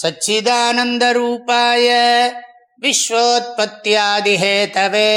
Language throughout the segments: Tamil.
सच्चिदानन्दरूपाय विश्वोत्पत्त्यादिहेतवे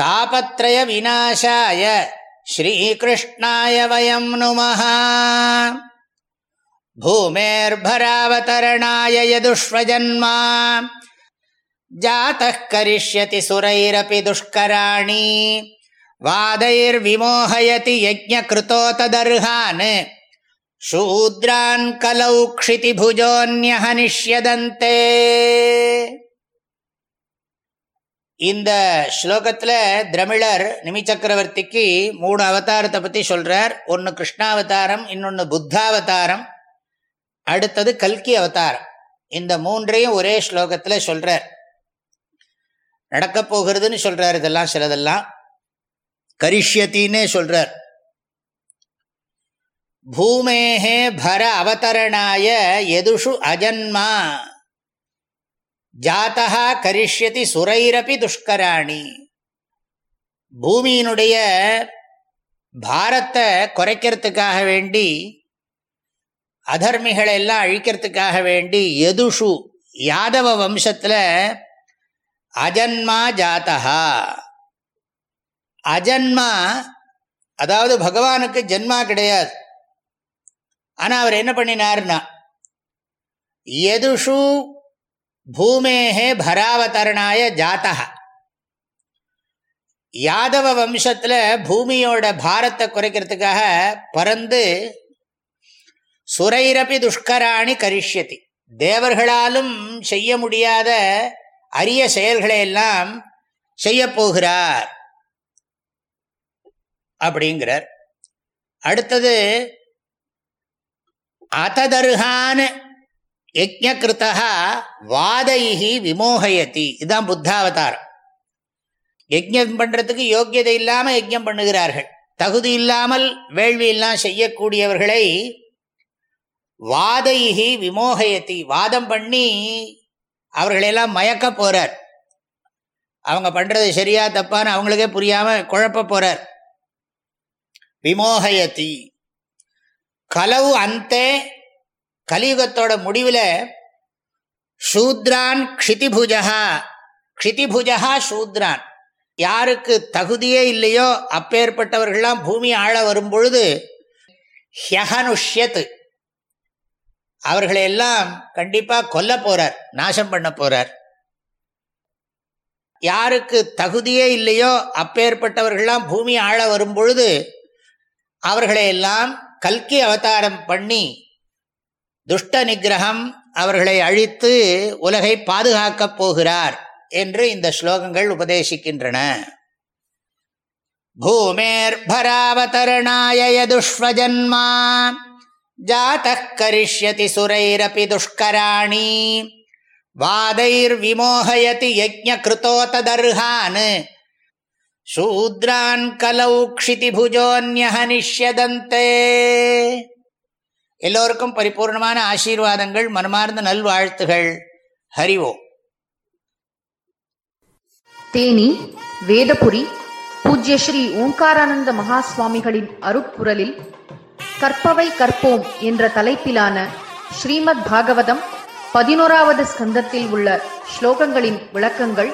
तापत्रयविनाशाय श्रीकृष्णाय वयं नुमः भूमेर्भरावतरणाय यदुष्वजन्मा जातः करिष्यति सुरैरपि दुष्कराणि वादैर्विमोहयति यज्ञकृतो तदर्हान् शूद्रान् कलौ क्षितिभुजोऽन्यहनिष्यदन्ते இந்த ஸ்லோகத்தில் திரமிழர் நிமிச்சக்கரவர்த்திக்கு மூணு அவதாரத்தை பற்றி சொல்கிறார் ஒன்று கிருஷ்ணாவதாரம் இன்னொன்று புத்தாவதாரம் அடுத்தது கல்கி அவதாரம் இந்த மூன்றையும் ஒரே ஸ்லோகத்தில் சொல்கிறார் நடக்கப் போகிறதுன்னு சொல்கிறார் இதெல்லாம் சிலதெல்லாம் கரிஷ்யத்தின்னே சொல்கிறார் பூமேஹே பர அவதரணாய எதுஷு அஜன்மா. ஜாத்தா கரிஷ்யதி சுரைரப்பி துஷ்கராணி. பூமியினுடைய பாரத்தை குறைக்கிறதுக்காக வேண்டி அதர்மிகளை எல்லாம் அழிக்கிறதுக்காக வேண்டி எதுஷு யாதவ வம்சத்தில் அஜன்மா ஜாத்தா அஜன்மா அதாவது பகவானுக்கு ஜென்மா கிடையாது. ஆனால் அவர் என்ன பண்ணினார்னா எதுஷு பூமேகே பராவதரணாய ஜாத்தா யாதவ வம்சத்தில் பூமியோட பாரத்தை குறைக்கிறதுக்காக பறந்து சுரைரப்பி துஷ்கராணி கரிஷ்யதி. தேவர்களாலும் செய்ய முடியாத அரிய செயல்களை எல்லாம் செய்யப்போகிறார் அப்படிங்கிறார். அடுத்தது அததர்ஹான் யஜ்ஞகிருத்தா வாதைஹி விமோகயதி இதுதான் புத்தாவதாரம் யஜ்யம் பண்ணுறதுக்கு யோக்கியதை இல்லாமல் யஜ்யம் பண்ணுகிறார்கள். தகுதி இல்லாமல் வேள்வி எல்லாம் செய்யக்கூடியவர்களை வாதைஹி விமோகயத்தி வாதம் பண்ணி அவர்களெல்லாம் மயக்க போகிறார் அவங்க பண்ணுறது சரியா தப்பான்னு அவங்களுக்கே புரியாமல் குழப்ப போகிறார் விமோகயத்தி கலவு அந்தே கலியுகத்தோட முடிவில் சூத்ரான் க்ஷிதிபுஜா க்ஷிதிபுஜா சூத்ரான். யாருக்கு தகுதியே இல்லையோ அப்பேற்பட்டவர்கள்லாம் பூமி ஆழ வரும் பொழுது அவர்களையெல்லாம் கண்டிப்பாக கொல்ல போறார் நாசம் பண்ண போறார். யாருக்கு தகுதியே இல்லையோ அப்பேற்பட்டவர்கள்லாம் பூமி ஆழ வரும் பொழுது கல்கி அவதாரம் பண்ணி துஷ்ட நிகிரகம் அவர்களை அழித்து உலகை பாதுகாக்கப் போகிறார் என்று இந்த ஸ்லோகங்கள் உபதேசிக்கின்றன. பூமேர்பராவதரணாய துஷ்வஜன்மா ஜாத்த கரிஷ்யதி சுரைரப்பி துஷ்கராணி வாதைர்விமோகயதி யஜ்ஞகிருத்தோ ததர்ஹான் சூத்ரான் கலௌ க்ஷிதிபுஜோன்யஹனிஷ்யதந்தே எல்லோருக்கும் பரிபூர்ணமான ஆசீர்வாதங்கள் மனமார்ந்த நல்வாழ்த்துகள் ஹரிவோம் தேனி வேதபுரி பூஜ்ய ஸ்ரீ ஓங்காரானந்த மகா சுவாமிகளின் அருப்புரலில் கற்பவை கற்போம் என்ற தலைப்பிலான ஸ்ரீமத் பாகவதம் பதினோராவது ஸ்கந்தத்தில் உள்ள ஸ்லோகங்களின் விளக்கங்கள்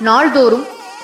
நாள்தோறும்